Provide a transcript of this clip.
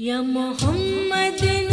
یا محمد